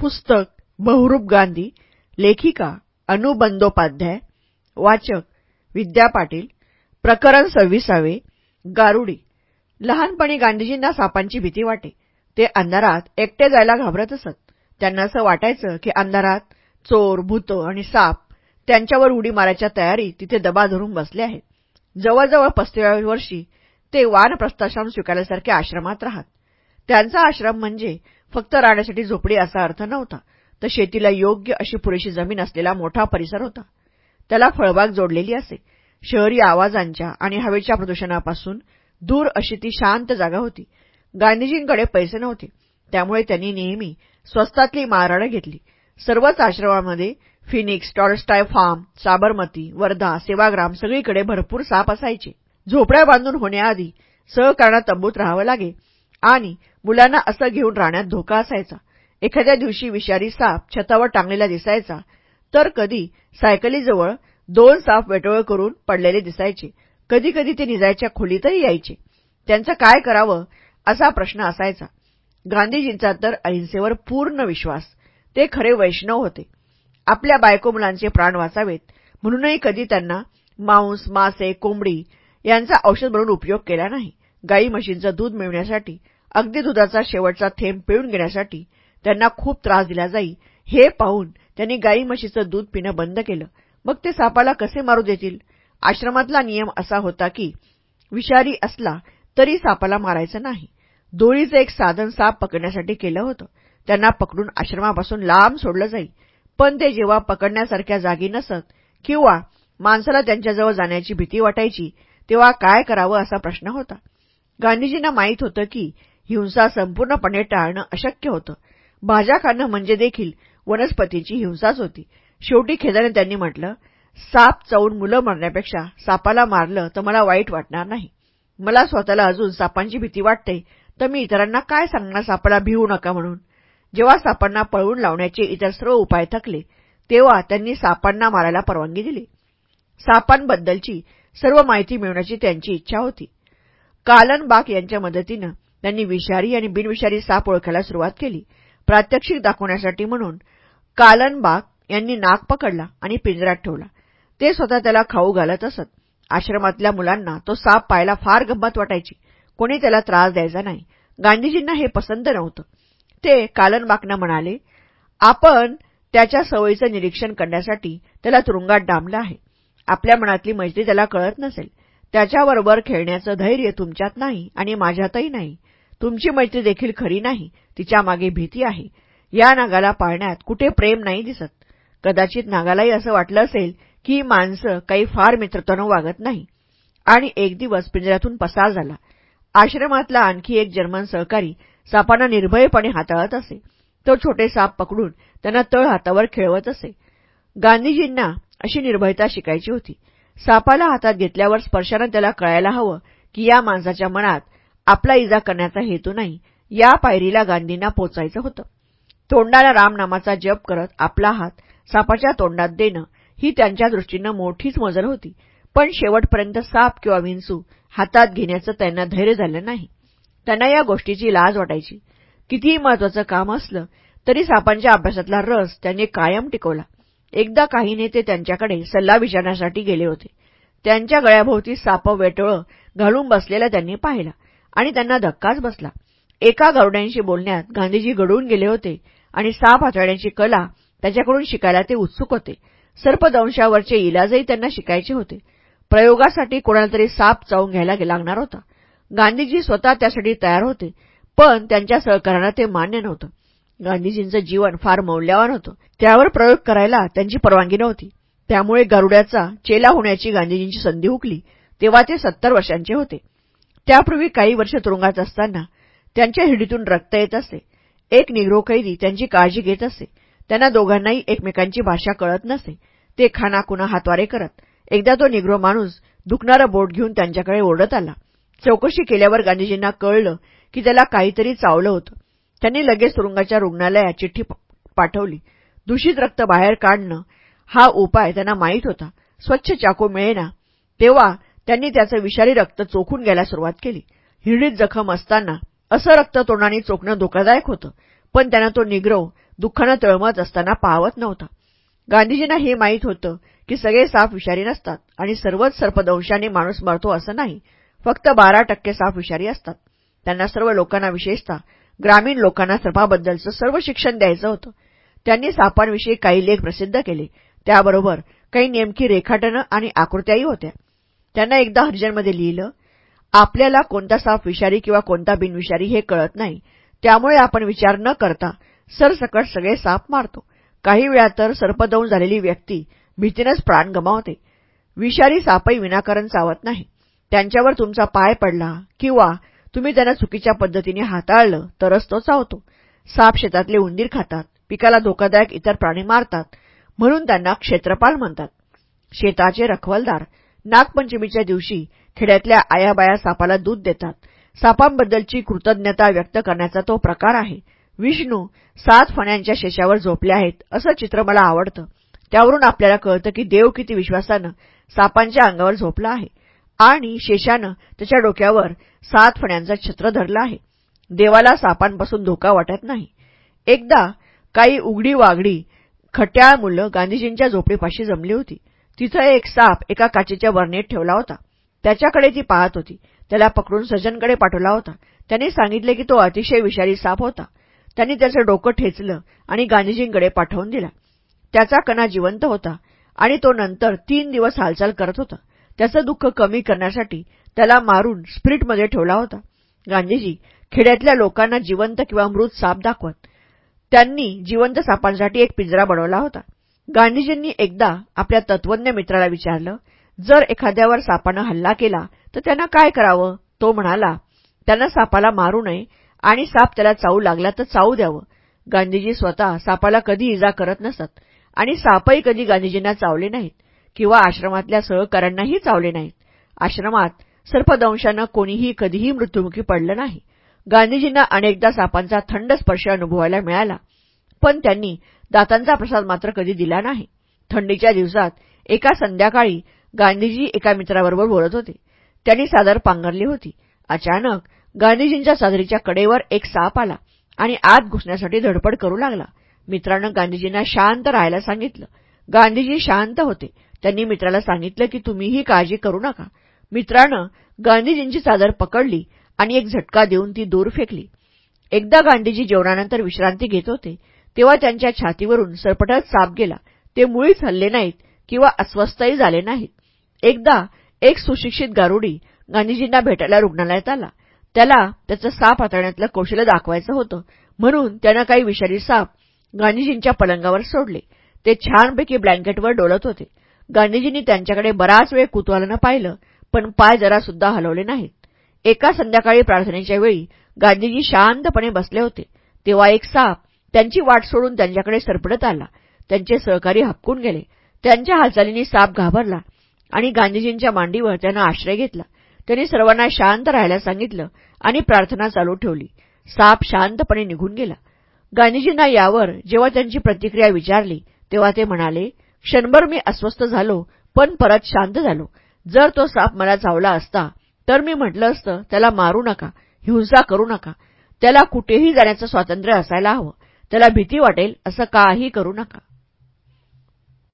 पुस्तक बहुरूप गांधी लेखिका अनु बंदोपाध्याय वाचक विद्या पाटील प्रकरण सव्वीसावे गारुडी. लहानपणी गांधीजींना सापांची भीती वाटे. ते अंधारात एकटे जायला घाबरत असत. त्यांना असं वाटायचं की अंधारात चोर भूत आणि साप त्यांच्यावर उडी मारायच्या तयारी तिथे दबा धरून बसले आहेत. जवळजवळ पस्तीव्या वर्षी ते वानप्रस्थाश्रम स्वीकारल्यासारखे आश्रमात राहत. त्यांचा आश्रम म्हणजे फक्त राहण्यासाठी झोपडी असा अर्थ नव्हता. तर शेतीला योग्य अशी पुरेशी जमीन असलेला मोठा परिसर होता. त्याला फळबाग जोडलेली असे. शहरी आवाजांच्या आणि हवेच्या प्रदूषणापासून दूर अशी ती शांत जागा होती. गांधीजींकडे पैसे नव्हते. त्यामुळे त्यांनी नेहमी स्वस्तातली माराडं घेतली. सर्वच आश्रमामध्ये Phoenix Tolstoy farm Sabarmati Wardha Sevagram सगळीकडे भरपूर साप असायचे. झोपड्या बांधून होण्याआधी सहकारणा तंबूत राहावं लागे. आणि मुलांना असं घेऊन राहण्यात धोका असायचा. एखाद्या दिवशी विषारी साप छतावर टांगलेला दिसायचा तर कधी सायकलीजवळ दोन साप वेटोळ करून पडलेले दिसायचे. कधी कधी ते निजायच्या खोलीतही यायचे. त्यांचं काय करावं असा प्रश्न असायचा. गांधीजींचा तर अहिंसेवर पूर्ण विश्वास. ते खरे वैष्णव होते. आपल्या बायको मुलांचे प्राण वाचावेत. म्हणूनही कधी त्यांना मांस मासे कोंबडी यांचा औषध म्हणून उपयोग केला नाही. गाई म्हशींचं दूध मिळवण्यासाठी अगदी दुधाचा शेवटचा थेंब पिळून घेण्यासाठी त्यांना खूप त्रास दिला जाई. हे पाहून त्यांनी गाई म्हशीचं दूध पिणं बंद केलं. मग ते सापाला कसे मारू देतील? आश्रमातला नियम असा होता की विषारी असला तरी सापाला मारायचं नाही. दोळीचं एक साधन साप पकडण्यासाठी केलं होतं. त्यांना पकडून आश्रमापासून लांब सोडलं जाई. पण ते जेव्हा पकडण्यासारख्या जागी नसत किंवा माणसाला त्यांच्याजवळ जाण्याची भीती वाटायची तेव्हा काय करावं असा प्रश्न होता. गांधीजींना माहीत होतं की हिंसा संपूर्णपणे टाळणं अशक्य होतं. भाज्या खाणं म्हणजे देखील वनस्पतीची हिंसाच होती. शेवटी खेदाने त्यांनी म्हटलं साप चावून मुलं मरण्यापेक्षा सापाला मारलं तर मला वाईट वाटणार नाही. मला स्वतःला अजून सापांची भीती वाटते तर मी इतरांना काय सांगणार सापाला भिवू नका म्हणून? जेव्हा सापांना पळवून लावण्याचे इतर सर्व उपाय थकले तेव्हा त्यांनी सापांना मारायला परवानगी दिली. सापांबद्दलची सर्व माहिती मिळवण्याची त्यांची इच्छा होती. कालन बाक यांच्या मदतीनं त्यांनी विषारी आणि बिनविषारी साप ओळखायला सुरुवात केली. प्रात्यक्षिक दाखवण्यासाठी म्हणून कालनबाग यांनी नाक पकडला आणि पिंजऱ्यात ठेवला. ते स्वतः त्याला खाऊ घालत असत. आश्रमातल्या मुलांना तो साप पाहायला फार गंमत वाटायची. कोणी त्याला त्रास द्यायचा नाही. गांधीजींना हे पसंत नव्हतं. ते कालनबागनं म्हणाले आपण त्याच्या सवयीचं निरीक्षण करण्यासाठी त्याला तुरुंगात डांबलं आहे. आपल्या मनातली मैत्री त्याला कळत नसेल. त्याच्याबरोबर खेळण्याचं धैर्य तुमच्यात नाही आणि माझ्यातही नाही. तुमची मैत्री देखील खरी नाही तिच्यामागे भीती आहे. या नागाला पाळण्यात कुठे प्रेम नाही दिसत. कदाचित नागालाही असं वाटलं असेल की माणसं काही फार मित्रत्वानं वागत नाही. आणि एक दिवस पिंजऱ्यातून पसार झाला. आश्रमातला आणखी एक जर्मन सहकारी सापांना निर्भयपणे हाताळत असे. तो छोटे साप पकडून त्यांना तळ हातावर खेळवत असे. गांधीजींना अशी निर्भयता शिकायची होती. सापाला हातात घेतल्यावर स्पर्शानं त्याला कळायला हवं की या माणसाच्या मनात आपला इजा करण्याचा हेतू नाही. या पायरीला गांधींना पोचायचं होतं. तोंडाला रामनामाचा जप करत आपला हात सापाच्या तोंडात देणं ही त्यांच्या दृष्टीनं मोठीच मजल होती. पण शेवटपर्यंत साप किंवा विंचू हातात घेण्याचं त्यांना धैर्य झालं नाही. त्यांना या गोष्टीची लाज वाटायची. कितीही महत्वाचं काम असलं तरी सापांच्या अभ्यासातला रस त्यांनी कायम टिकवला. एकदा काही नेते त्यांच्याकडे सल्ला विचारण्यासाठी गेले होते. त्यांच्या गळ्याभोवती साप वेटोळं घालून बसलेला त्यांनी पाहिला. आणि त्यांना धक्काच बसला. एका गरुड्यांशी बोलण्यात गांधीजी घडवून गेले होते आणि साप हाताळण्याची कला त्याच्याकडून शिकायला ते उत्सुक होते. सर्पदंशावरचे इलाजही त्यांना शिकायचे होते. प्रयोगासाठी कोणाला तरी साप चावून घ्यायला लागणार होता. गांधीजी स्वतः त्यासाठी तयार होते पण त्यांच्या सहकार्यांना ते मान्य नव्हतं. गांधीजींचं जीवन फार मौल्यवान होतं. त्यावर प्रयोग करायला त्यांची परवानगी नव्हती. त्यामुळे गरुड्याचा चेला होण्याची गांधीजींची संधी हुकली. तेव्हा ते सत्तर वर्षांचे होते. त्यापूर्वी काही वर्ष तुरुंगात असताना त्यांच्या हिडीतून रक्त येत असे. एक निग्रो कैदी त्यांची काळजी घेत असे. त्यांना दोघांनाही एकमेकांची भाषा कळत नसे. ते खानाकुना हातवारे करत. एकदा तो निग्रो माणूस दुखणारं बोट घेऊन त्यांच्याकडे ओढत आला. चौकशी केल्यावर गांधीजींना कळलं की त्याला काहीतरी चावलं होतं. त्यांनी लगेच तुरुंगाच्या रुग्णालयात चिठ्ठी पाठवली. दूषित रक्त बाहेर काढणं हा उपाय त्यांना माहीत होता. स्वच्छ चाकू मिळेना. तेव्हा त्यांनी त्याचं विषारी रक्त चोखून घ्यायला सुरुवात केली. हिरडीत जखम असताना असं रक्त तोंडाने चोखणं धोकादायक होतं पण त्यांना तो निग्रव दुःखानं तळमत असताना पाहवत नव्हता. गांधीजींना हे माहीत होतं की सगळे साप विषारी नसतात आणि सर्वच सर्पदंशाने माणूस मरतो असं नाही फक्त बारा टक्के साप विषारी असतात. त्यांना सर्व लोकांना विशेषतः ग्रामीण लोकांना सर्पाबद्दलचं सर्व शिक्षण द्यायचं होतं. त्यांनी सापांविषयी काही लेख प्रसिद्ध केले. त्याबरोबर काही नेमकी रेखाटनं आणि आकृत्याही होत्या. त्यांना एकदा हरिजनमध्ये लिहिलं आपल्याला कोणता साप विषारी किंवा कोणता बिनविषारी हे कळत नाही. त्यामुळे आपण विचार न करता सरसकट सगळे साप मारतो. काही वेळा तर सर्पदौन झालेली व्यक्ती भीतीनंच प्राण गमावते. विषारी सापही विनाकारण चावत नाही. त्यांच्यावर तुमचा पाय पडला किंवा तुम्ही त्यांना चुकीच्या पद्धतीने हाताळलं तरच तो चावतो. साप शेतातले उंदीर खातात पिकाला धोकादायक इतर प्राणी मारतात म्हणून त्यांना क्षेत्रपाल म्हणतात. शेताचे रखवलदार नागपंचमीच्या दिवशी खेड्यातल्या आयाबाया सापाला दूध देतात. सापांबद्दलची कृतज्ञता व्यक्त करण्याचा तो प्रकार आहे. विष्णू सात फण्यांच्या शेषावर झोपले आहेत असं चित्र मला आवडतं. त्यावरून आपल्याला कळतं की देव किती विश्वासानं सापांच्या अंगावर झोपला आहे आणि शेषानं त्याच्या डोक्यावर सात फण्यांचा छत्र धरला आहे. देवाला सापांपासून धोका वाटत नाही. एकदा काही उघडी वागडी खट्याळ मुलं गांधीजींच्या झोपडीपाशी जमली होती. तिथं एक साप एका काचेच्या वरणीत ठेवला होता. त्याच्याकडे ती पाहत होती. त्याला पकडून सज्जनकडे पाठवला होता. त्यांनी सांगितले की तो अतिशय विषारी साप होता. त्यांनी त्याचं डोकं ठेचलं आणि गांधीजींकडे पाठवून दिला. त्याचा कणा जिवंत होता आणि तो नंतर तीन दिवस हालचाल करत होता. त्याचं दुःख कमी करण्यासाठी त्याला मारून स्प्रिटमध्ये ठेवला होता. गांधीजी खेड्यातल्या लोकांना जिवंत किंवा मृत साप दाखवत त्यांनी जिवंत सापांसाठी एक पिंजरा बनवला होता. गांधीजींनी एकदा आपल्या तत्वज्ञ मित्राला विचारलं जर एखाद्यावर सापानं हल्ला केला तर त्यांना काय करावं? तो म्हणाला त्यांना सापाला मारू नये आणि साप त्याला चावू लागला तर चावू द्यावं. गांधीजी स्वतः सापाला कधी इजा करत नसत आणि सापही कधी गांधीजींना चावले नाहीत किंवा आश्रमातल्या सहकाऱ्यांनाही चावले नाहीत. आश्रमात सर्पदंशानं कोणीही कधीही मृत्युमुखी पडलं नाही. गांधीजींना अनेकदा सापांचा थंड स्पर्श अनुभवायला मिळाला पण त्यांनी दातांचा प्रसाद मात्र कधी दिला नाही. थंडीच्या दिवसात एका संध्याकाळी गांधीजी एका मित्राबरोबर बोलत होते. त्यांनी सादर पांघरली होती. अचानक गांधीजींच्या सादरीच्या कडेवर एक साप आला आणि आत घुसण्यासाठी धडपड करू लागला. मित्रानं गांधीजींना शांत राहायला सांगितलं. गांधीजी शांत होते. त्यांनी मित्राला सांगितलं की तुम्हीही काळजी करू नका. मित्रानं गांधीजींची चादर पकडली आणि एक झटका देऊन ती दूर फेकली. एकदा गांधीजी जेवणानंतर विश्रांती घेत होते. तेव्हा त्यांच्या छातीवरून सरपटत साप गेला. ते मुळीच हल्ले नाहीत किंवा अस्वस्थही झाले नाहीत. एकदा एक सुशिक्षित गारुडी गांधीजींना भेटायला रुग्णालयात आला. त्याला त्याचं साप हाताळण्यातलं कौशल्य दाखवायचं होतं. म्हणून त्यानं काही विषारी साप गांधीजींच्या पलंगावर सोडले. ते छानपैकी ब्लँकेटवर डोलत होते. गांधीजींनी त्यांच्याकडे बराच वेळ कुतूहलानं पाहिलं पण पाय जरासुद्धा हलवले नाहीत. एका संध्याकाळी प्रार्थनेच्या वेळी गांधीजी शांतपणे बसले होते. तेव्हा एक साप त्यांची वाट सोडून त्यांच्याकडे सरपडत आला. त्यांचे सहकारी हपकून गेले. त्यांच्या हालचालींनी साप घाबरला आणि गांधीजींच्या मांडीवर त्यांना आश्रय घेतला. त्यांनी सर्वांना शांत राहायला सांगितलं आणि प्रार्थना चालू ठेवली. साप शांतपणे निघून गेला. गांधीजींना यावर जेव्हा त्यांची प्रतिक्रिया विचारली तेव्हा ते म्हणाले क्षणभर मी अस्वस्थ झालो पण परत शांत झालो. जर तो साप मला चावला असता तर मी म्हटलं असतं त्याला मारू नका हिंसा करू नका. त्याला कुठेही जाण्याचं स्वातंत्र्य असायला हवं. त्याला भीती वाटेल असं काही करू नका.